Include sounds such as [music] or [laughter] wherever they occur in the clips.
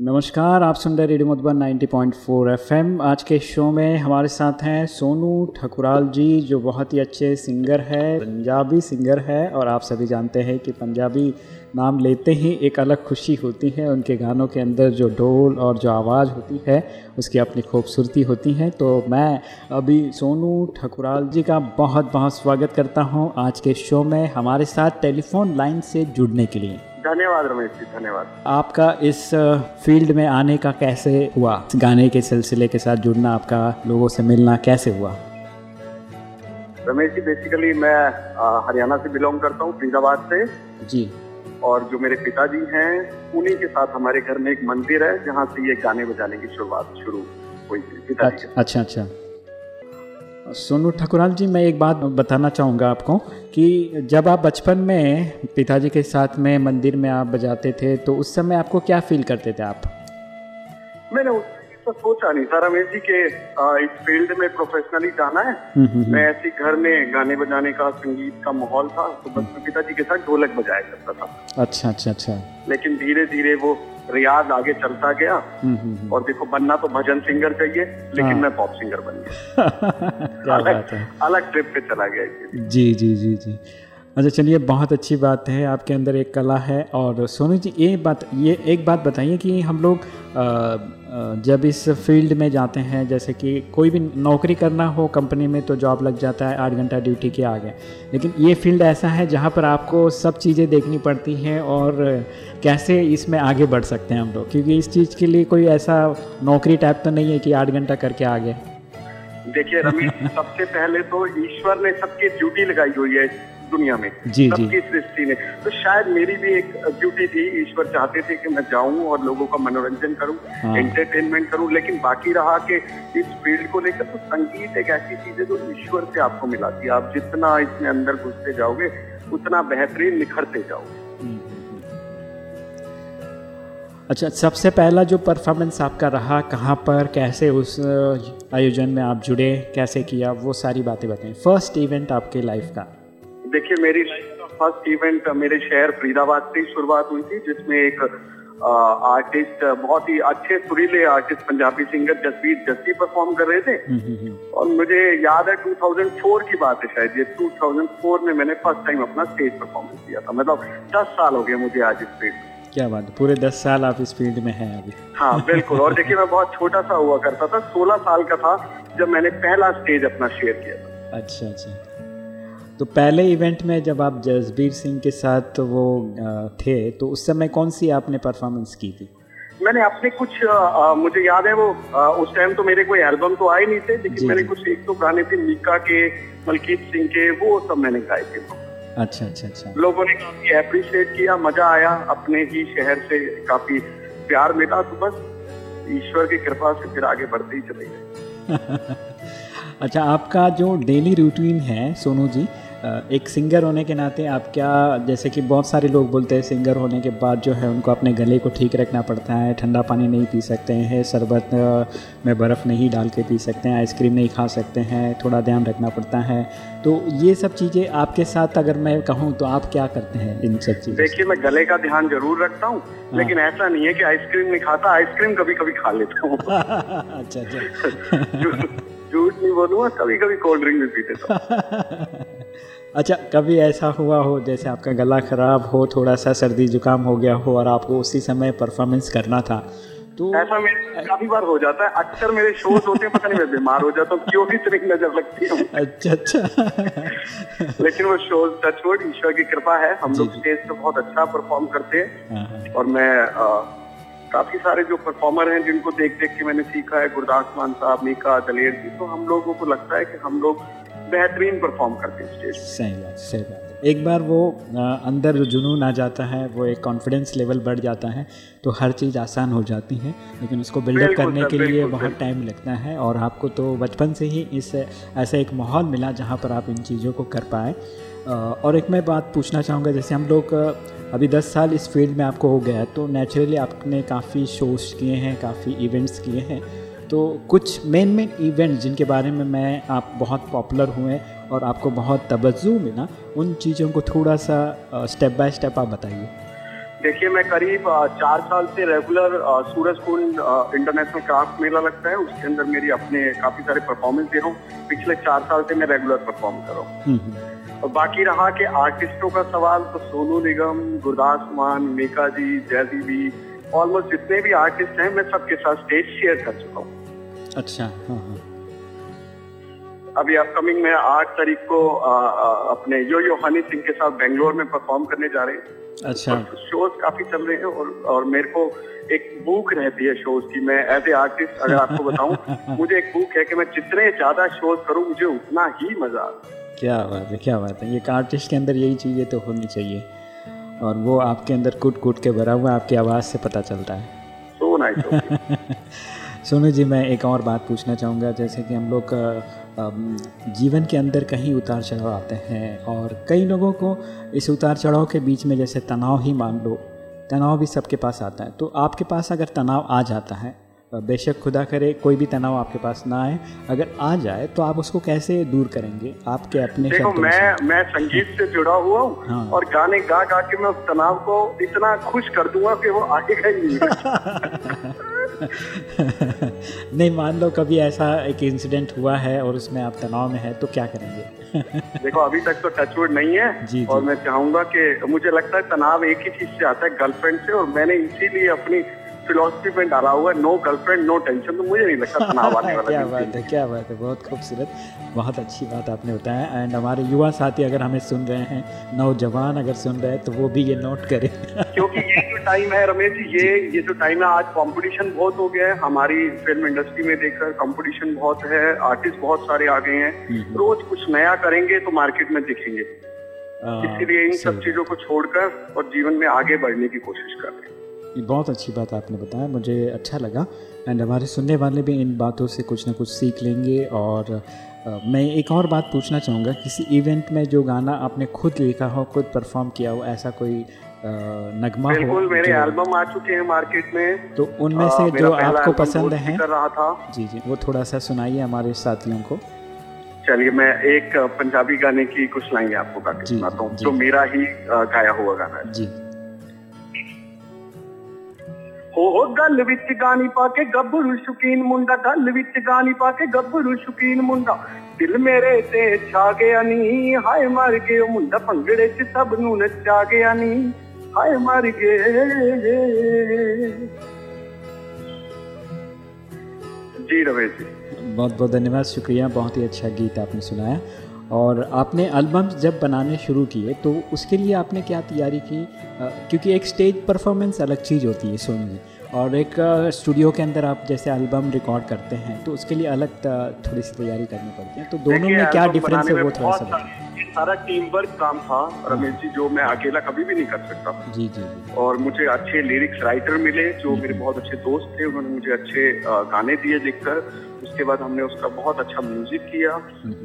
नमस्कार, आप सुन रहे रेडियो मधुबन 90.4 एफएम। आज के शो में हमारे साथ हैं सोनू ठकुराल जी, जो बहुत ही अच्छे सिंगर है, पंजाबी सिंगर है, और आप सभी जानते हैं कि पंजाबी नाम लेते ही एक अलग खुशी होती है, उनके गानों के अंदर जो ढोल और जो आवाज़ होती है, उसकी अपनी खूबसूरती होती है। तो मैं अभी सोनू ठकुराल जी का बहुत बहुत स्वागत करता हूँ आज के शो में हमारे साथ टेलीफोन लाइन से जुड़ने के लिए। धन्यवाद रमेश जी धन्यवाद। आपका इस फ़ील्ड में आने का कैसे हुआ? गाने के सिलसिले के साथ जुड़ना आपका लोगों से मिलना कैसे हुआ? रमेश जी बेसिकली मैं हरियाणा से बिलोंग करता हूँ फरीदाबाद से। जी। और जो मेरे पिताजी हैं उन्हीं के साथ हमारे घर में एक मंदिर है जहाँ से ये गाने बजाने की शुरुआत शुरू हुई थी अच्छा अच्छा अच्छा। सोनू ठकुराल जी मैं एक बात बताना चाहूँगा आपको कि जब आप बचपन में पिताजी के साथ में मंदिर में आप बजाते थे तो उस समय आपको क्या फील करते थे आप? मैंने उस तो सोचा नहीं। था रमेश जी के इस फ़ील्ड में प्रोफेशनली जाना है। हम्म, हम्म, मैं ऐसे घर में गाने बजाने का संगीत का माहौल था तो बस पिताजी के साथ ढोलक बजाया करता था। अच्छा अच्छा अच्छा। लेकिन धीरे धीरे वो रियाज आगे चलता गया। हम्म, हम्म, हम्म। और देखो बनना तो भजन सिंगर चाहिए लेकिन हाँ। मैं पॉप सिंगर बन गया। [laughs] अलग अलग ट्रिप पे चला गया जी जी जी जी। अच्छा चलिए, बहुत अच्छी बात है, आपके अंदर एक कला है और सोनू जी, ये बात, ये एक बात बताइए कि हम लोग जब इस फ़ील्ड में जाते हैं, जैसे कि कोई भी नौकरी करना हो कंपनी में तो जॉब लग जाता है, आठ घंटा ड्यूटी के आगे। लेकिन ये फ़ील्ड ऐसा है जहाँ पर आपको सब चीज़ें देखनी पड़ती हैं और कैसे इसमें आगे बढ़ सकते हैं हम लोग? क्योंकि इस चीज़ के लिए कोई ऐसा नौकरी टाइप तो नहीं है कि आठ घंटा करके आगे। देखिए, रमेश, सबसे पहले तो ईश्वर ने सबकी ड्यूटी लगाई हुई है। दुनिया में जी। सबकी सृष्टि ने तो शायद मेरी भी एक ड्यूटी थी ईश्वर चाहते थे कि मैं जाऊँ और लोगों का मनोरंजन करूँ हाँ। एंटरटेनमेंट करूँ लेकिन बाकी रहा कि इस फ़ील्ड को लेकर तो संगीत एक ऐसी चीज़ है जो ईश्वर से आपको मिलाती है। आप जितना इसमें अंदर घुसते जाओगे उतना बेहतरीन निखरते जाओगे। अच्छा सबसे पहला जो परफॉर्मेंस आपका रहा कहाँ पर कैसे उस आयोजन में आप जुड़े कैसे किया वो सारी बातें बताएँ। फ़र्स्ट इवेंट आपके लाइफ का। देखिए मेरी फ़र्स्ट इवेंट मेरे शहर फरीदाबाद से ही शुरुआत हुई थी जिसमें एक आर्टिस्ट बहुत ही अच्छे सुरीले artist Punjabi singer Jasbir Jassi perform कर रहे थे। हम्म, हम्म, हम्म। और मुझे याद है 2004 की बात है शायद ये 2004 में मैंने फ़र्स्ट टाइम अपना स्टेज परफॉर्मेंस दिया था। मतलब 10 साल हो गए मुझे आज इस फ़ील्ड में। क्या बात है पूरे दस साल आप इस फ़ील्ड में हैं अभी। हाँ बिल्कुल। और देखिए मैं बहुत छोटा सा हुआ करता था 16 साल का था जब मैंने पहला स्टेज अपना शेयर किया था। अच्छा अच्छा। तो पहले इवेंट में जब आप जसबीर सिंह के साथ वो थे तो उस समय कौन सी आपने परफॉर्मेंस की थी? मैंने अपने कुछ अ, मुझे याद है वो अ, उस टाइम तो मेरे कोई एल्बम तो आए नहीं थे लेकिन मैंने कुछ एक दो गाने थे मीका के मलकीत सिंह के वो सब मैंने गाए थे। अच्छा अच्छा अच्छा। लोगों ने काफ़ी अप्रिशिएट किया मज़ा आया अपने ही शहर से काफ़ी प्यार मिला तो बस ईश्वर की कृपा से फिर आगे बढ़ते ही चले गए। [laughs] अच्छा आपका जो डेली रूटीन है सोनू जी एक सिंगर होने के नाते आप क्या जैसे कि बहुत सारे लोग बोलते हैं सिंगर होने के बाद जो है उनको अपने गले को ठीक रखना पड़ता है ठंडा पानी नहीं पी सकते हैं शरबत में बर्फ़ नहीं डाल के पी सकते हैं आइसक्रीम नहीं खा सकते हैं थोड़ा ध्यान रखना पड़ता है। तो ये सब चीज़ें आपके साथ अगर मैं कहूँ तो आप क्या करते हैं इन सब चीज़ों? देखिए मैं गले का ध्यान ज़रूर रखता हूँ लेकिन ऐसा नहीं है कि आइसक्रीम नहीं खाता आइसक्रीम कभी कभी खा लेता हूँ। [laughs] अच्छा अच्छा। झूठ झूठ नहीं बोलूँगा कभी कभी कोल्ड ड्रिंक भी पी लेता हूँ। [laughs] अच्छा कभी ऐसा हुआ हो जैसे आपका गला ख़राब हो थोड़ा सा सर्दी जुकाम हो गया हो और आपको उसी समय परफॉर्मेंस करना था तो ऐसा मेरे काफ़ी बार हो जाता है। अक्सर मेरे शोज़ होते हैं पता नहीं मैं बीमार हो जाता हूँ क्यों इतनी नज़र लगती है। अच्छा अच्छा। लेकिन वो शोज़ टचवुड ईश्वर की कृपा है। हम लोग स्टेज पे बहुत अच्छा परफॉर्म करते हैं। हाँ, हाँ। और मैं काफ़ी सारे जो परफॉर्मर हैं जिनको देख देख के मैंने सीखा है गुरदास मान साहब मीका दलेर जी तो हम लोगों को लगता है कि हम लोग बेहतरीन परफॉर्म करते हैं स्टेज सही बात सही बात एक बार वो अंदर जो जुनून आ जाता है वो एक कॉन्फिडेंस लेवल बढ़ जाता है तो हर चीज़ आसान हो जाती है लेकिन उसको बिल्डअप करने के लिए बहुत टाइम लगता है और आपको तो बचपन से ही इस ऐसा एक माहौल मिला जहाँ पर आप इन चीज़ों को कर पाए। और एक मैं बात पूछना चाहूँगा जैसे हम लोग अभी 10 साल इस फ़ील्ड में आपको हो गया है तो नेचुरली आपने काफ़ी शोज़ किए हैं काफ़ी इवेंट्स किए हैं। तो कुछ मेन मेन इवेंट जिनके बारे में मैं आप बहुत पॉपुलर हुए और आपको बहुत तवज्जो मिला उन चीज़ों को थोड़ा सा स्टेप बाय स्टेप आप बताइए। देखिए मैं करीब चार साल से regular Suraj Kund international craft Mela लगता है उसके अंदर मेरी अपने काफ़ी सारे परफॉर्मेंस दे रहा हूँ। पिछले चार साल से मैं रेगुलर परफॉर्म कर रहा हूँ। हम्म, हम्म। और बाकी रहा कि आर्टिस्टों का सवाल तो सोनू निगम गुरदास मान मेका जी जयदी भी ऑलमोस्ट जितने भी आर्टिस्ट हैं मैं सबके साथ स्टेज शेयर कर चुका हूँ। अच्छा हाँ हाँ। अभी अपकमिंग में आठ तारीख को आ, आ, अपने यो यो हनी सिंह के साथ बेंगलोर में परफॉर्म करने जा रहे हैं। अच्छा। शोज़ काफ़ी चल रहे हैं और और मेरे को एक बुक रहती है शोज़ की मैं एज ए आर्टिस्ट अगर आपको बताऊँ [laughs] मुझे एक बुक है कि मैं जितने ज़्यादा शोज़ करूँ मुझे उतना ही मज़ा आता क्या बात है क्या बात है। एक आर्टिस्ट के अंदर यही चीज़ें तो होनी चाहिए। और वो आपके अंदर कुट कुट के भरा हुआ आपकी आवाज़ से पता चलता है। सो नाइस सोनू जी मैं एक और बात पूछना चाहूँगा। जैसे कि हम लोग जीवन के अंदर कहीं उतार चढ़ाव आते हैं और कई लोगों को इस उतार चढ़ाव के बीच में जैसे तनाव ही मान लो तनाव भी सबके पास आता है। तो आपके पास अगर तनाव आ जाता है बेशक खुदा करे कोई भी तनाव आपके पास ना आए। अगर आ जाए तो आप उसको कैसे दूर करेंगे? आपके अपने देखो मैं मैं संगीत से जुड़ा हुआ हूँ हाँ। और गाने गा गा के मैं उस तनाव को इतना खुश कर दूँगा कि वो आगे का ही नहीं [laughs] नहीं मान लो कभी ऐसा एक इंसिडेंट हुआ है और उसमें आप तनाव में है तो क्या करेंगे? [laughs] देखो अभी तक तो टचवुड नहीं है जी, जी. और मैं चाहूँगा कि मुझे लगता है तनाव एक ही चीज़ से आता है गर्लफ्रेंड से और मैंने इसीलिए अपनी फिलोसफी में डाला हुआ है नो गर्लफ्रेंड नो टेंशन तो मुझे नहीं लगता तनाव आने [laughs] वाला क्या बात है क्या बात है बहुत खूबसूरत बहुत अच्छी बात आपने बताया। एंड हमारे युवा साथी अगर हमें सुन रहे हैं नौजवान अगर सुन रहे हैं तो वो भी ये नोट करें। [laughs] क्योंकि ये जो टाइम है रमेश जी ये ये जो टाइम है आज कंपटीशन बहुत हो गया है। हमारी फ़िल्म इंडस्ट्री में देखकर कंपटीशन बहुत है आर्टिस्ट बहुत सारे आ गए हैं। हम्म, हम्म। रोज कुछ नया करेंगे तो मार्केट में दिखेंगे। इसीलिए इन सब चीज़ों को छोड़कर और जीवन में आगे बढ़ने की कोशिश कर रहे हैं। ये बहुत अच्छी बात आपने बताया मुझे अच्छा लगा। एंड हमारे सुनने वाले भी इन बातों से कुछ ना कुछ सीख लेंगे और आ, मैं एक और बात पूछना चाहूँगा किसी इवेंट में जो गाना आपने खुद लिखा हो खुद परफॉर्म किया हो ऐसा कोई आ, नगमा बिल्कुल मेरे एल्बम आ चुके हैं मार्केट में। तो उनमें से जो आपको पसंद है कर रहा था। जी जी वो थोड़ा सा सुनाइए हमारे साथियों को। चलिए मैं एक पंजाबी गाने की कुछ लाइनें आपको गा के सुनाता हूँ जो। मेरा ही गाया हुआ गाना है। जी। ਹੋ ਗੱਲ ਵਿੱਚ ਗਾਣੀ ਪਾ ਕੇ ਗੱਭਰੂ ਸ਼ੁਕੀਨ ਮੁੰਡਾ ਗੱਲ ਵਿੱਚ ਗਾਣੀ ਪਾ ਕੇ ਗੱਭਰੂ ਸ਼ੁਕੀਨ ਮੁੰਡਾ ਦਿਲ ਮੇਰੇ ਤੇ ਛਾ ਗਿਆ ਨੀ ਹਾਏ ਮਰ ਗਏ ਉਹ ਮੁੰਡਾ ਭੰਗੜੇ 'ਚ ਸਭ ਨੂੰ ਨਚਾ ਗਿਆ ਨੀ ਹਾਏ ਮਰ ਗਏ जी रमेश जी बहुत बहुत धन्यवाद शुक्रिया बहुत ही अच्छा गीत आपने सुनाया और आपने एल्बम जब बनाने शुरू किए तो उसके लिए आपने क्या तैयारी की? क्योंकि एक स्टेज परफॉर्मेंस अलग चीज़ होती है सोनू जी और एक स्टूडियो के अंदर आप जैसे एल्बम रिकॉर्ड करते हैं तो उसके लिए अलग थोड़ी सी तैयारी करनी पड़ती है। तो दोनों में क्या डिफरेंस है वो थोड़ा सा सारा टीम वर्क काम था रमेश जी जो मैं अकेला कभी भी नहीं कर सकता जी जी और मुझे अच्छे लिरिक्स राइटर मिले जो मेरे बहुत अच्छे दोस्त थे उन्होंने मुझे अच्छे गाने दिए लिखकर। उसके बाद हमने उसका बहुत अच्छा म्यूज़िक किया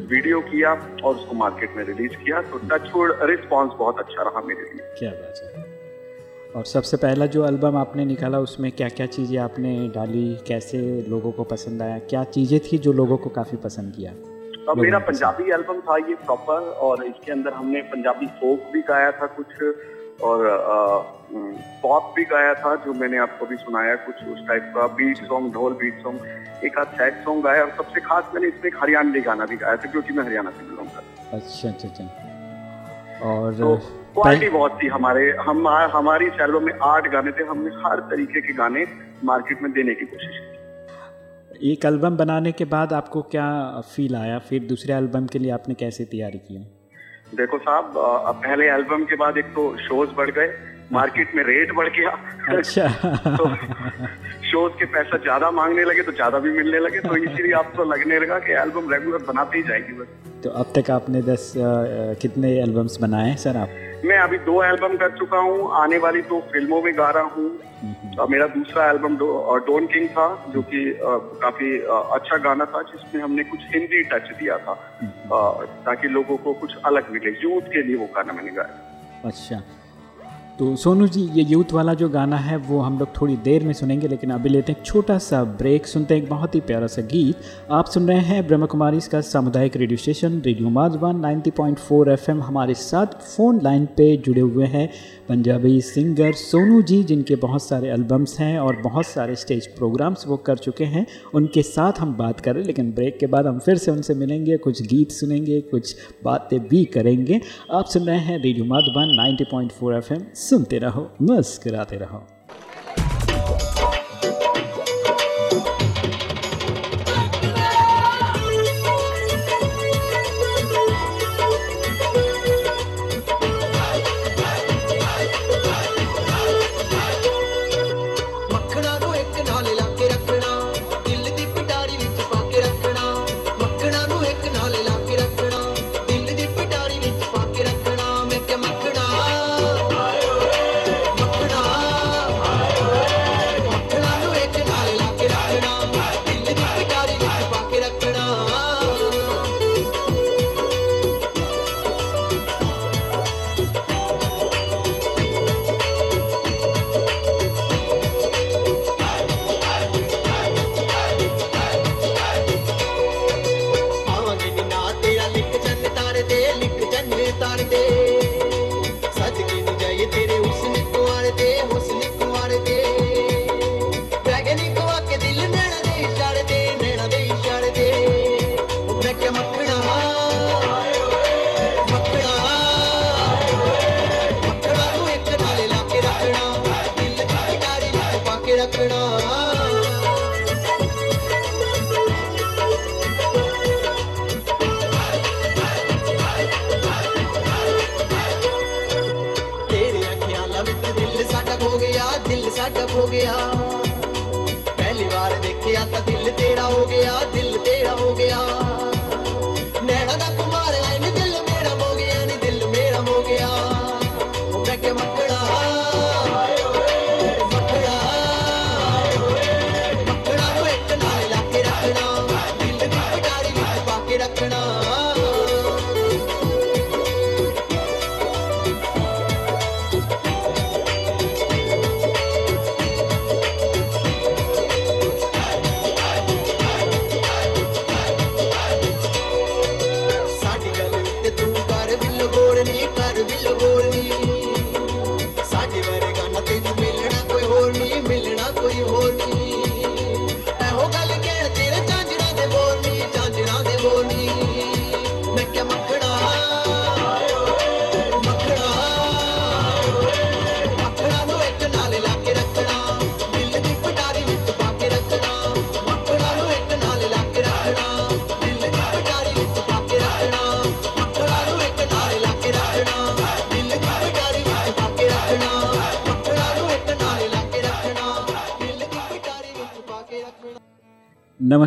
वीडियो किया और उसको मार्केट में रिलीज़ किया। तो टच रिस्पॉन्स बहुत अच्छा रहा मेरे लिए। क्या बात है। और सबसे पहला जो एल्बम आपने निकाला उसमें क्या क्या चीज़ें आपने डाली? कैसे लोगों को पसंद आया? क्या चीज़ें थी जो लोगों को काफ़ी पसंद किया? अब मेरा पंजाबी एल्बम था ये प्रॉपर और इसके अंदर हमने पंजाबी फोक भी गाया था कुछ। और पॉप भी गाया था जो मैंने आपको भी सुनाया कुछ उस टाइप का बीट सॉन्ग ढोल बीट सॉन्ग एक आध सैड सॉन्ग गाया और सबसे खास मैंने इसमें एक हरियाणवी गाना भी गाया था क्योंकि मैं हरियाणा से बिलोंग करता अच्छा अच्छा अच्छा। और तो क्वालिटी बहुत थी हमारे हम हमारी एल्बम में आठ गाने थे हमने हर तरीके के गाने मार्केट में देने की कोशिश की। एक एल्बम बनाने के बाद आपको क्या फील आया? फिर दूसरे एल्बम के लिए आपने कैसे तैयारी की? देखो साहब पहले एल्बम के बाद एक तो शोज़ बढ़ गए मार्केट में रेट बढ़ गया। अच्छा। [laughs] तो शोज़ के पैसा ज़्यादा मांगने लगे तो ज़्यादा भी मिलने लगे तो इसीलिए आपको तो लगने लगा कि एल्बम रेगुलर बनाते ही जाएगी बस। तो अब तक आपने दस आ, कितने एल्बम्स बनाए सर आप? मैं अभी दो एल्बम कर चुका हूँ। आने वाली दो फ़िल्मों में गा रहा हूँ। मेरा दूसरा एल्बम डोन किंग था जो कि काफ़ी अच्छा गाना था जिसमें हमने कुछ हिंदी टच दिया था। ताकि लोगों को कुछ अलग मिले। यूथ के लिए वो गाना मैंने गाया। अच्छा। तो सोनू जी, ये यूथ वाला जो गाना है, वो हम लोग थोड़ी देर में सुनेंगे, लेकिन अभी लेते हैं छोटा सा ब्रेक। सुनते हैं एक बहुत ही प्यारा सा गीत। आप सुन रहे हैं ब्रह्म कुमारी इसका सामुदायिक radio station, radio Madhuban 90.4 FM, हमारे साथ फ़ोन लाइन पे जुड़े हुए हैं। पंजाबी सिंगर सोनू जी, जिनके बहुत सारे एल्बम्स हैं और बहुत सारे स्टेज प्रोग्राम्स वो कर चुके हैं, उनके साथ हम बात करें लेकिन ब्रेक के बाद हम फिर से उनसे मिलेंगे, कुछ गीत सुनेंगे, कुछ बातें भी करेंगे। आप सुन रहे हैं रेडियो माधुबन 90.4 एफएम सुनते रहो, मुस्कराते रहो।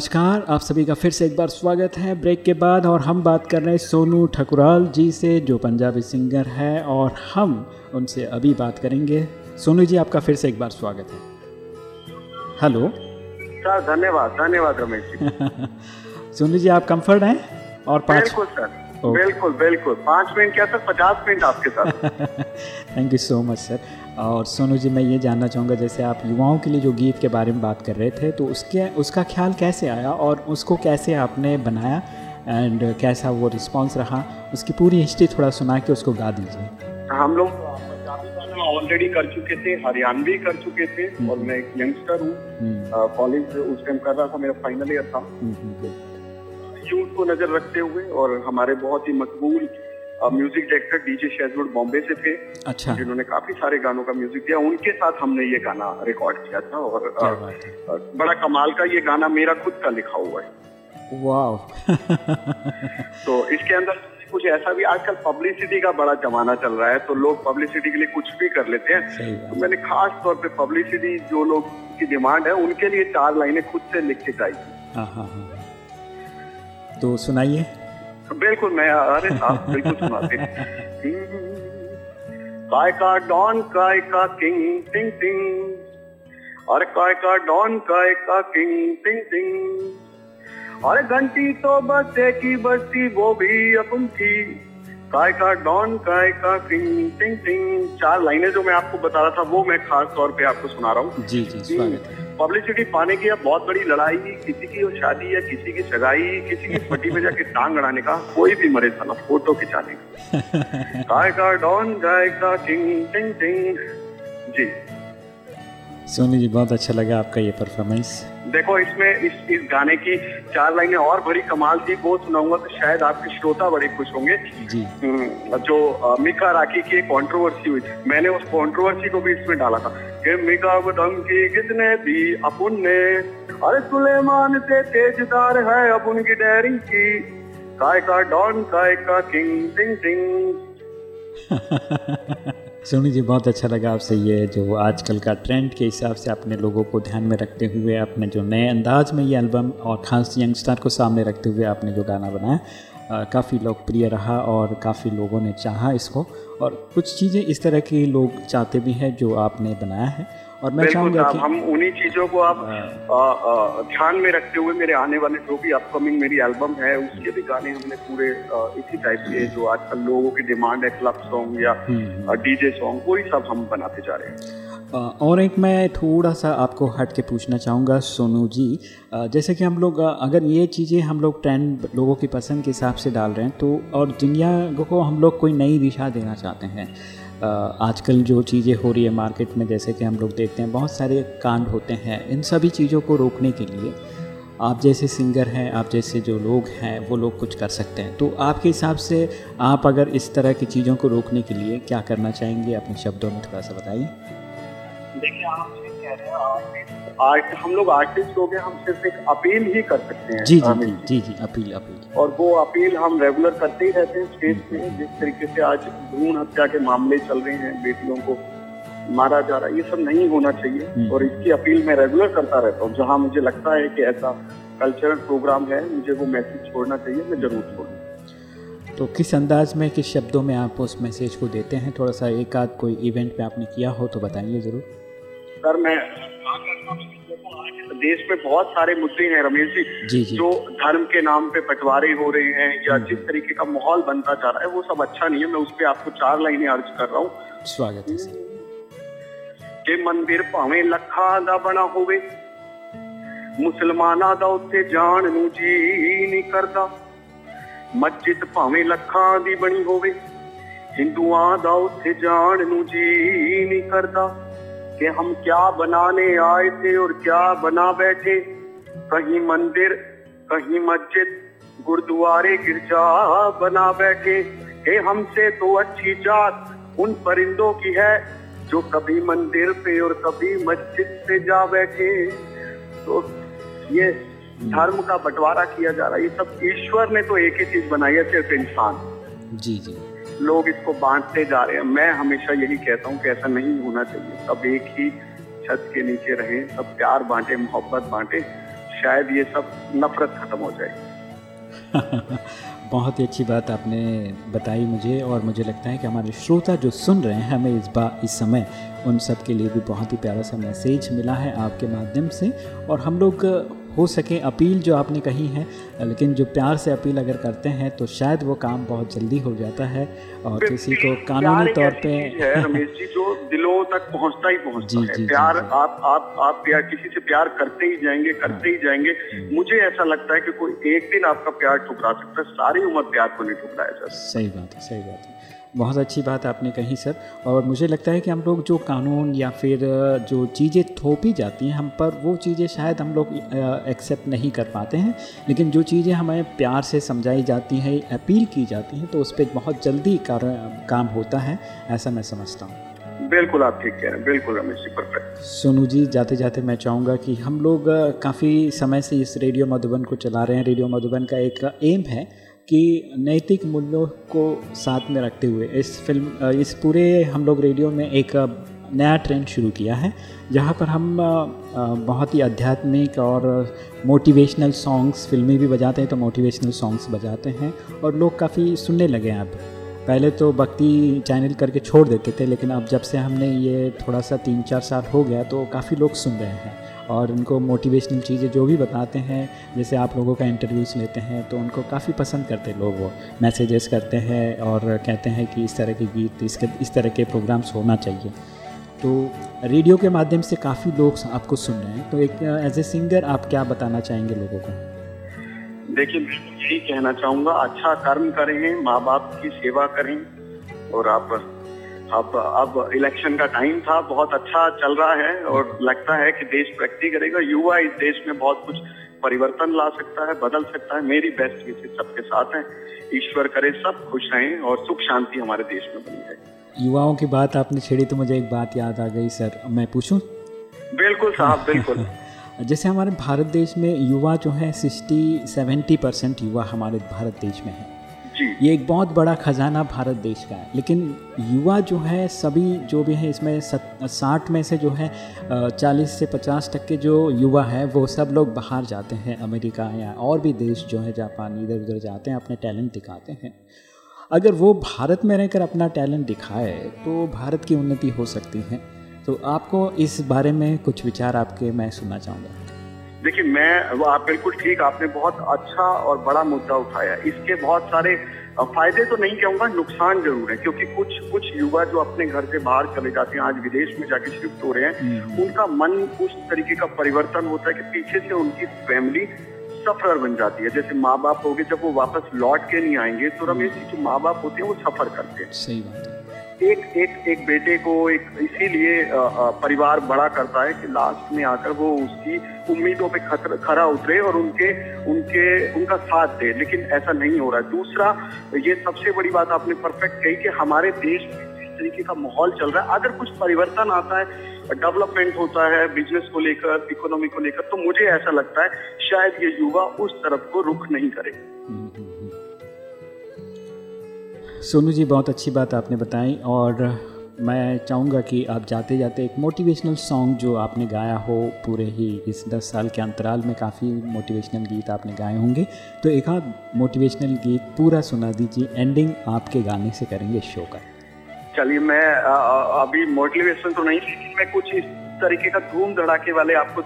नमस्कार आप सभी का फिर से एक बार स्वागत है। ब्रेक के बाद और हम बात कर रहे हैं सोनू ठकुराल जी से जो पंजाबी सिंगर है और हम उनसे अभी बात करेंगे। सोनू जी आपका फिर से एक बार स्वागत है। हेलो। सर धन्यवाद धन्यवाद रमेश जी। [laughs] सोनू जी आप कंफर्ट हैं? और पाँच बिल्कुल बिल्कुल। पाँच मिनट क्या सर पचास मिनट आपके साथ। Thank you so much sir और सोनू जी मैं ये जानना चाहूँगा जैसे आप युवाओं के लिए जो गीत के बारे में बात कर रहे थे तो उसके उसका ख्याल कैसे आया और उसको कैसे आपने बनाया एंड कैसा वो रिस्पॉन्स रहा? उसकी पूरी हिस्ट्री थोड़ा सुना के उसको गा दीजिए। हम लोग ऑलरेडी कर चुके थे हरियाणवी कर चुके थे हम्म। और मैं एक यंगस्टर हूँ। कॉलेज हम्म। उस टाइम कर रहा था मेरा फाइनल ईयर था। यूथ हम्म, को नज़र रखते हुए और हमारे बहुत ही मकबूल music director DJ Sheizwood Bombay से थे अच्छा। जिन्होंने काफ़ी सारे गानों का म्यूज़िक दिया। उनके साथ हमने ये गाना रिकॉर्ड किया था और बड़ा कमाल का ये गाना मेरा खुद का लिखा हुआ है। तो इसके अंदर कुछ ऐसा भी आजकल पब्लिसिटी का बड़ा जमाना चल रहा है तो लोग पब्लिसिटी के लिए कुछ भी कर लेते हैं। तो मैंने खास तौर पे पब्लिसिटी जो लोग की डिमांड है उनके लिए चार लाइनें खुद से लिख के गाई हाँ, हाँ, हाँ। तो सुनाइए। बिल्कुल मैं अरे साहब बिल्कुल सुनाते काय का डॉन काय का किंग टिंग टिंग। अरे काय का डॉन काय का किंग टिंग टिंग। अरे घंटी तो बस की बस्ती वो भी अपन थी काय का डॉन काय का किंग टिंग टिंग। चार लाइनें जो मैं आपको बता रहा था वो मैं खास तौर पे आपको सुना रहा हूँ। जी जी स्वागत है। पब्लिसिटी पाने की अब बहुत बड़ी लड़ाई किसी की शादी या किसी की सगाई किसी की पट्टी में जाके टांग अड़ाने का कोई भी मरे ना फ़ोटो खिंचाने का। गाय का डॉन गाय का किंग टिंग टिंग जी। सोनी जी बहुत अच्छा लगा आपका ये परफॉर्मेंस देखो इसमें इस इस गाने की चार लाइनें और बड़ी कमाल थी वो सुनाऊँगा तो शायद आपके श्रोता बड़े खुश होंगे। जी। हम्म, जो मिका राखी की एक कंट्रोवर्सी हुई मैंने उस कॉन्ट्रोवर्सी को भी इसमें डाला था कि मिका की किसने दी अपुन ने। अरे सुलेमान से तेजदार है अपुन की डेयरिंग की काय का डॉन काय का किंग टिंग टिंग। [laughs] सोनी जी, बहुत अच्छा लगा आपसे ये जो आजकल का ट्रेंड के हिसाब से अपने लोगों को ध्यान में रखते हुए अपने जो नए अंदाज में ये एल्बम और ख़ास यंगस्टर को सामने रखते हुए आपने जो गाना बनाया काफ़ी लोकप्रिय रहा और काफ़ी लोगों ने चाहा इसको। और कुछ चीज़ें इस तरह की लोग चाहते भी हैं जो आपने बनाया है। और मैं चाहूँगा कि हम उन्हीं चीज़ों को आप हाँ। ध्यान में रखते हुए मेरे आने वाले जो भी अपकमिंग मेरी एल्बम है उसके भी गाने हमने पूरे इसी टाइप के जो आजकल लोगों की डिमांड है क्लब सॉन्ग या डीजे हम्म। सॉन्ग वही सब हम बनाते जा रहे हैं और एक मैं थोड़ा सा आपको हट के पूछना चाहूँगा सोनू जी जैसे कि हम लोग अगर ये चीज़ें हम लोग ट्रेंड लोगों की पसंद के हिसाब से डाल रहे हैं तो और दुनिया को हम लोग कोई नई दिशा देना चाहते हैं आजकल जो चीज़ें हो रही है मार्केट में, जैसे कि हम लोग देखते हैं, बहुत सारे कांड होते हैं इन सभी चीज़ों को रोकने के लिए। आप जैसे सिंगर हैं, आप जैसे जो लोग हैं, वो लोग कुछ कर सकते हैं। तो आपके हिसाब से आप अगर इस तरह की चीज़ों को रोकने के लिए क्या करना चाहेंगे? अपने शब्दों में थोड़ा सा बताइए। देखिए, आप आर्ट हम लोग आर्टिस्ट हो गए हम सिर्फ़ एक अपील ही कर सकते हैं जी जी जी जी अपील अपील और वो अपील हम रेगुलर करते ही रहते हैं स्टेज पे जिस तरीके से आज भ्रूण हत्या के मामले चल रहे हैं बेटियों को मारा जा रहा है ये सब नहीं होना चाहिए। हम्म। और इसकी अपील मैं रेगुलर करता रहता हूँ जहाँ मुझे लगता है कि ऐसा कल्चरल प्रोग्राम है मुझे वो मैसेज छोड़ना चाहिए मैं ज़रूर छोड़ूँ तो किस अंदाज में किस शब्दों में आप उस मैसेज को देते हैं? थोड़ा सा एक आध कोई इवेंट पे आपने किया हो तो बताइए ज़रूर। सर मैं देश में बहुत सारे मुद्दे हैं रमेश जी, जी, जी जो धर्म के नाम पे बंटवारे हो रहे हैं या हम्म। जिस तरीके का माहौल बनता जा रहा है वो सब अच्छा नहीं है मैं उस पर आपको चार लाइनें अर्ज कर रहा हूँ स्वागत है ਕਿ ਮੰਦਿਰ ਭਾਵੇਂ ਲੱਖਾਂ ਦਾ ਬਣਾ ਹੋਵੇ ਮੁਸਲਮਾਨਾਂ ਦਾ ਉੱਥੇ ਜਾਣ ਨੂੰ ਜੀ ਨਹੀਂ ਕਰਦਾ ਮਸਜਿਦ ਭਾਵੇਂ ਲੱਖਾਂ ਦੀ ਬਣੀ ਹੋਵੇ ਹਿੰਦੂਆਂ ਦਾ ਉੱਥੇ ਜਾਣ ਨੂੰ ਜੀ ਨਹੀਂ ਕਰਦਾ कि हम क्या बनाने आए थे और क्या बना बैठे कहीं मंदिर, कहीं मस्जिद, गुरुद्वारे गिरजा बना बैठे हे हमसे तो अच्छी जात उन परिंदों की है जो कभी मंदिर पे और कभी मस्जिद पे जा बैठे तो ये धर्म का बंटवारा किया जा रहा है। ये सब ईश्वर ने तो एक ही चीज़ बनाई है, सिर्फ़ इंसान। जी जी। लोग इसको बांटते जा रहे हैं। मैं हमेशा यही कहता हूँ कि ऐसा नहीं होना चाहिए। सब एक ही छत के नीचे रहें, सब प्यार बांटे, मोहब्बत बांटे, शायद ये सब नफरत खत्म हो जाए। [laughs] बहुत ही अच्छी बात आपने बताई मुझे, और मुझे लगता है कि हमारे श्रोता जो सुन रहे हैं हमें इस बार इस समय उन सब के लिए भी बहुत ही प्यारा सा मैसेज मिला है आपके माध्यम से। और हम लोग हो सके अपील जो आपने कही है लेकिन जो प्यार से अपील अगर करते हैं तो शायद वो काम बहुत जल्दी हो जाता है और किसी को कानूनी तौर पे [laughs] रमेश जी जो दिलों तक पहुँचता ही पहुँचता जी, है। जी, प्यार जी, आप आप आप प्यार किसी से प्यार करते ही जाएँगे करते ही जाएँगे। हम्म। मुझे ऐसा लगता है कि कोई एक दिन आपका प्यार ठुकरा सकता है सारी उम्र प्यार को नहीं ठुकराया जा सही बात है सही बात है। बहुत अच्छी बात आपने कही सर। और मुझे लगता है कि हम लोग जो कानून या फिर जो चीज़ें थोपी जाती हैं हम पर वो चीज़ें शायद हम लोग एक्सेप्ट नहीं कर पाते हैं। लेकिन जो चीज़ें हमें प्यार से समझाई जाती हैं अपील की जाती हैं तो उस पर बहुत जल्दी काम होता है ऐसा मैं समझता हूँ। बिल्कुल आप ठीक कह रहे हैं। बिल्कुल रमेश जी परफेक्ट सोनू जी जाते जाते मैं चाहूँगा कि हम लोग काफ़ी समय से इस रेडियो मधुबन को चला रहे हैं। रेडियो मधुबन का एक एम है कि नैतिक मूल्यों को साथ में रखते हुए इस फ़िल्म इस पूरे हम लोग रेडियो में एक नया ट्रेंड शुरू किया है, जहाँ पर हम बहुत ही आध्यात्मिक और मोटिवेशनल सॉन्ग्स फ़िल्में भी बजाते हैं तो मोटिवेशनल सॉन्ग्स बजाते हैं और लोग काफ़ी सुनने लगे हैं अब। पहले तो भक्ति चैनल करके छोड़ देते थे, लेकिन अब जब से हमने ये थोड़ा सा तीन चार साल हो गया तो काफ़ी लोग सुन रहे हैं। और उनको मोटिवेशनल चीज़ें जो भी बताते हैं, जैसे आप लोगों का इंटरव्यूज़ लेते हैं तो उनको काफ़ी पसंद करते हैं लोग वो मैसेजेस करते हैं और कहते हैं कि इस तरह के गीत, इसके, इस तरह के प्रोग्राम्स होना चाहिए। तो रेडियो के माध्यम से काफ़ी लोग आपको सुन रहे हैं तो एक एज ए सिंगर आप क्या बताना चाहेंगे लोगों को? देखिए, मैं यही कहना चाहूँगा अच्छा कर्म करें, माँ बाप की सेवा करें और आप अब अब इलेक्शन का टाइम था बहुत अच्छा चल रहा है और लगता है कि देश प्रगति करेगा। युवा इस देश में बहुत कुछ परिवर्तन ला सकता है बदल सकता है। मेरी बेस्ट विशेष सबके साथ है। ईश्वर करे सब खुश रहें और सुख शांति हमारे देश में बनी रहे। युवाओं की बात आपने छेड़ी तो मुझे एक बात याद आ गई सर। मैं पूछूँ? बिल्कुल साहब [laughs] बिल्कुल। जैसे हमारे भारत देश में युवा जो है सिक्सटी सेवेंटी परसेंट युवा हमारे भारत देश में है। ये एक बहुत बड़ा खजाना भारत देश का है। लेकिन युवा जो है, सभी जो भी हैं, इसमें साठ में से जो है चालीस से पचास तक के जो युवा है, वो सब लोग बाहर जाते हैं, अमेरिका या और भी देश जो है, जापान इधर उधर जाते हैं, अपने टैलेंट दिखाते हैं। अगर वो भारत में रहकर अपना टैलेंट दिखाए तो भारत की उन्नति हो सकती है। तो आपको इस बारे में कुछ विचार आपके मैं सुनना चाहूँगा। देखिए मैं वो आप बिल्कुल ठीक आपने बहुत अच्छा और बड़ा मुद्दा उठाया। इसके बहुत सारे फ़ायदे तो नहीं कहूँगा नुकसान ज़रूर है क्योंकि कुछ कुछ युवा जो अपने घर से बाहर चले जाते हैं आज विदेश में जाके शिफ्ट हो रहे हैं हम्म। उनका मन उस तरीके का परिवर्तन होता है कि पीछे से उनकी फैमिली सफ़र बन जाती है। जैसे माँ बाप हो गए जब वो वापस लौट के नहीं आएँगे तो रमेश जी जो माँ बाप होते हैं वो सफ़र करते हैं। सही बात है। एक एक एक बेटे को एक इसीलिए परिवार बड़ा करता है कि लास्ट में आकर वो उसकी उम्मीदों पे खरा उतरे और उनके उनके उनका साथ दे। लेकिन ऐसा नहीं हो रहा है। दूसरा ये सबसे बड़ी बात आपने परफेक्ट कही कि हमारे देश में जिस तरीके का माहौल चल रहा है अगर कुछ परिवर्तन आता है डेवलपमेंट होता है बिज़नेस को लेकर इकोनॉमी को लेकर तो मुझे ऐसा लगता है शायद ये युवा उस तरफ़ को रुख नहीं करे हम्म, हम्म। सोनू जी, बहुत अच्छी बात आपने बताई और मैं चाहूँगा कि आप जाते जाते एक मोटिवेशनल सॉन्ग जो आपने गाया हो पूरे ही इस दस साल के अंतराल में काफ़ी मोटिवेशनल गीत आपने गाए होंगे। तो एक आध मोटिवेशनल गीत पूरा सुना दीजिए एंडिंग आपके गाने से करेंगे शो का। चलिए, मैं अभी मोटिवेशन तो नहीं, लेकिन मैं कुछ इस तरीके का धूम धड़ाके वाले आपको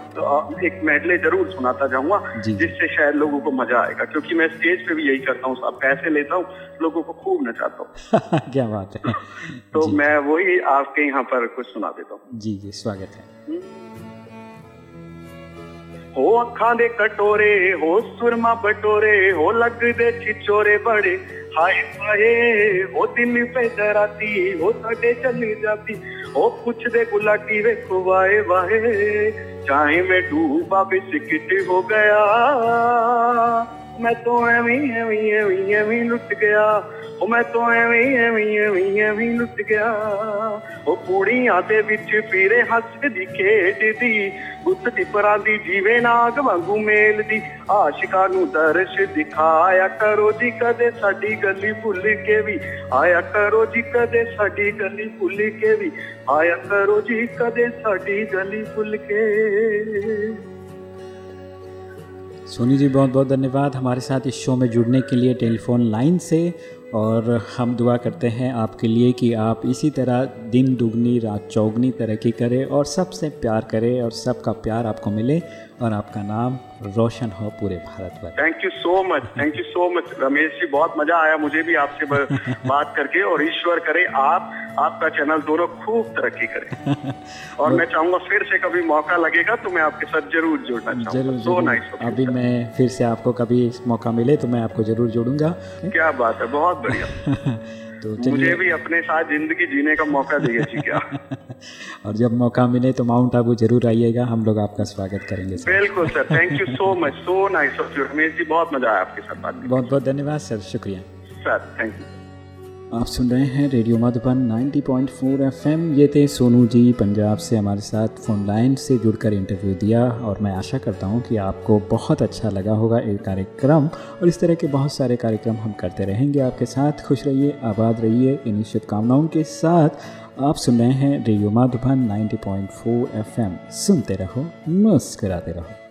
एक मेडले ज़रूर सुनाता जाऊँगा जिससे शायद लोगों को मज़ा आएगा क्योंकि मैं स्टेज पे भी यही करता हूँ पैसे लेता हूँ लोगों को खूब नचाता हूँ। [laughs] क्या बात है। [laughs] तो मैं वही आपके यहाँ पर कुछ सुना देता हूँ। जी जी स्वागत है। हो अखा दे कटोरे हो सुरमा बटोरे हो लग दे छिचोरे बड़े। हाय हाय हो दिन पे डराती हो साडे चली जाती। ओ कुछ ਗੁਲਾਟੀ ਵੇਖੋ वे ਵਾਏ वाए ਮੈਂ ਡੂਬਾ डूबा बिस्किट हो गया। ਮੈਂ ਤੋਂ ਐਵੇਂ ਐਵੇਂ ਐਵੇਂ ਐਵੇਂ ਲੁੱਟ ਗਿਆ। ਉਹ ਮੈਂ ਤੋਂ ਐਵੇਂ ਐਵੇਂ ਐਵੇਂ ਐਵੇਂ ਲੁੱਟ ਗਿਆ। ਉਹ ਕੁੜੀਆਂ ਦੇ ਵਿੱਚ ਪੀਰੇ ਹੱਸਦੀ ਖੇਡਦੀ ਗੁੱਤ ਟਿਪਰਾਂ ਦੀ ਜੀਵੇ ਨਾਗ ਵਾਂਗੂ ਮੇਲ ਦੀ ਆਸ਼ਿਕਾਂ ਨੂੰ ਦਰਸ਼ ਦਿਖਾਇਆ ਕਰੋ ਜੀ, ਕਦੇ ਸਾਡੀ ਗਲੀ ਭੁੱਲ ਕੇ ਵੀ। ਆਇਆ ਕਰੋ ਜੀ, ਕਦੇ ਸਾਡੀ ਗਲੀ ਭੁੱਲ ਕੇ ਵੀ। ਆਇਆ ਕਰੋ ਜੀ, ਕਦੇ ਸਾਡੀ ਗਲੀ ਭੁੱਲ ਕੇ। सोनी जी, बहुत बहुत धन्यवाद हमारे साथ इस शो में जुड़ने के लिए टेलीफोन लाइन से। और हम दुआ करते हैं आपके लिए कि आप इसी तरह दिन दुगनी, रात चौगनी तरक्की करें और सबसे प्यार करें और सबका प्यार आपको मिले। और आपका नाम रोशन हो पूरे भारत पर thank you so much thank you so much Ramesh ji बहुत मज़ा आया मुझे भी आपसे [laughs] बात करके और ईश्वर करे आप आपका चैनल दोनों खूब तरक्की करे। [laughs] और मैं चाहूँगा फिर से कभी मौका लगेगा तो मैं आपके साथ ज़रूर जुड़ना चाहूँगा। सो नाइस अभी मैं फिर से आपको कभी मौका मिले तो मैं आपको ज़रूर जोड़ूँगा। क्या बात है बहुत बढ़िया। [laughs] तो मुझे भी अपने साथ ज़िंदगी जीने का मौका दिया जी क्या। [laughs] और जब मौका मिले तो माउंट आबू ज़रूर आइएगा हम लोग आपका स्वागत करेंगे सर। बिल्कुल sir thank you so much so nice of you Ramesh ji बहुत मज़ा आया आपके साथ बात बहुत बहुत धन्यवाद सर शुक्रिया। सर थैंक यू आप सुन रहे हैं रेडियो मधुबन 90.4 एफएम। ये थे सोनू जी पंजाब से हमारे साथ फ़ोन लाइन से जुड़कर इंटरव्यू दिया और मैं आशा करता हूँ कि आपको बहुत अच्छा लगा होगा ये कार्यक्रम। और इस तरह के बहुत सारे कार्यक्रम हम करते रहेंगे आपके साथ। खुश रहिए, आबाद रहिए इन शुभकामनाओं के साथ आप सुन रहे हैं रेडियो माधुबन 90.4 एफएम। सुनते रहो, मुस्कराते रहो।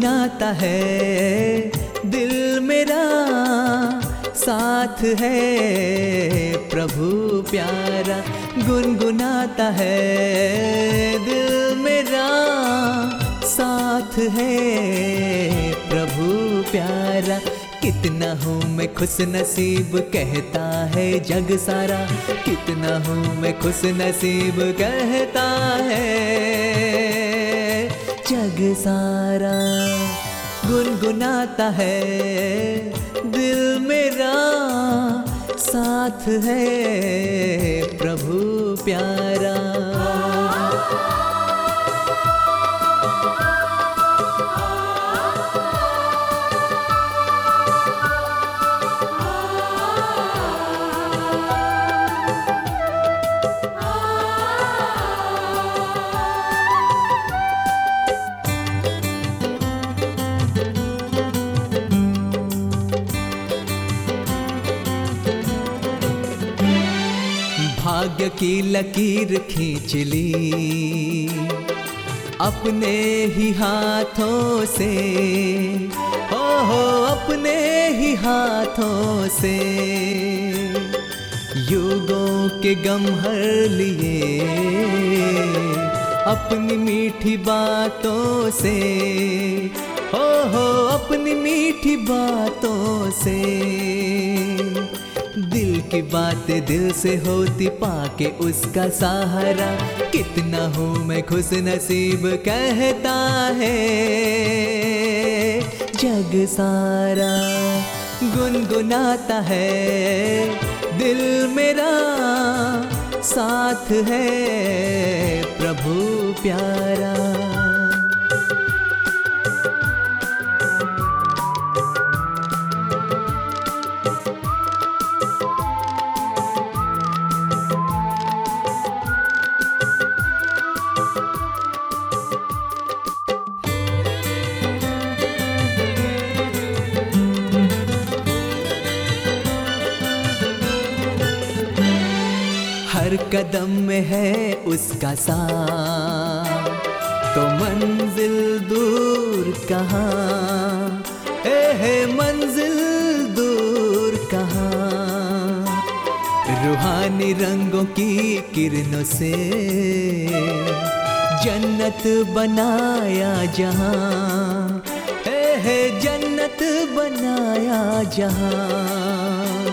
गुनगुनाता है, दिल मेरा साथ है। प्रभु प्यारा गुनगुनाता है, दिल मेरा साथ है। प्रभु प्यारा, कितना हूँ मैं खुश नसीब कहता है जग सारा। कितना हूँ मैं खुश नसीब कहता है। जग सारा गुनगुनाता है। दिल मेरा साथ है प्रभु प्यारा। की लकीर खींच ली। अपने ही हाथों से ओ हो, अपने ही हाथों से। युगों के गम हर लिए, अपनी मीठी बातों से। हो हो, अपनी मीठी बातों से। की बातें दिल से होती पाके उसका सहारा। कितना हूँ मैं खुश नसीब कहता है। जग सारा गुनगुनाता है। दिल मेरा साथ है प्रभु प्यारा। कदम में है उसका साथ। तो मंजिल दूर कहाँ? है मंजिल दूर कहाँ? रूहानी रंगों की किरणों से जन्नत बनाया जहाँ। है जन्नत बनाया जहाँ।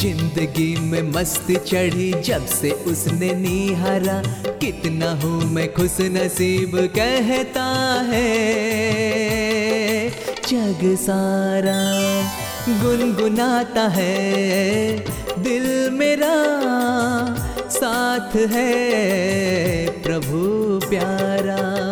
ज़िंदगी में मस्ती चढ़ी जब से उसने निहारा कितना हूँ मैं खुश नसीब कहता है। जग सारा गुनगुनाता है। दिल मेरा साथ है प्रभु प्यारा।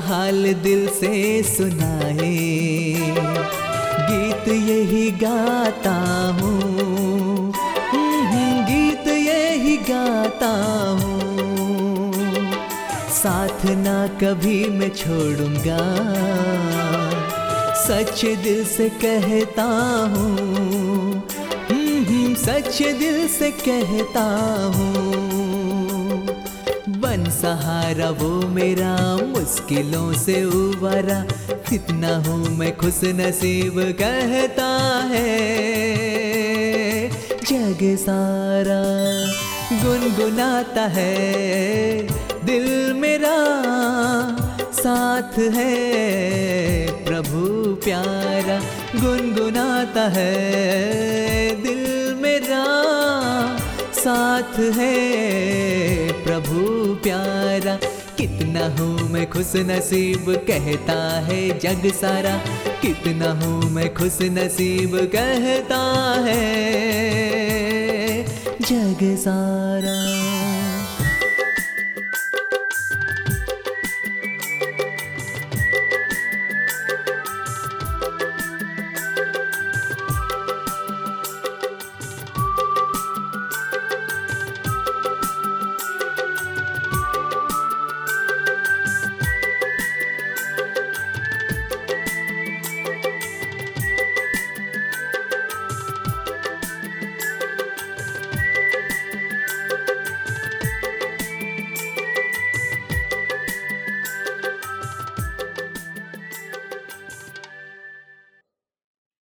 हाल दिल से सुनाए। गीत यही गाता हूँ। हम्म, गीत यही गाता हूँ। साथ ना कभी मैं छोड़ूँगा। सच दिल से कहता हूँ। हम्म, सच दिल से कहता हूँ। सहारा वो मेरा मुश्किलों से उबारा। कितना हूँ मैं खुश नसीब कहता है। जग सारा गुनगुनाता है। दिल मेरा साथ है। प्रभु प्यारा गुनगुनाता है। दिल साथ है। प्रभु प्यारा, कितना हूँ मैं खुश नसीब कहता है जग सारा। कितना हूँ मैं खुश नसीब कहता है जग सारा।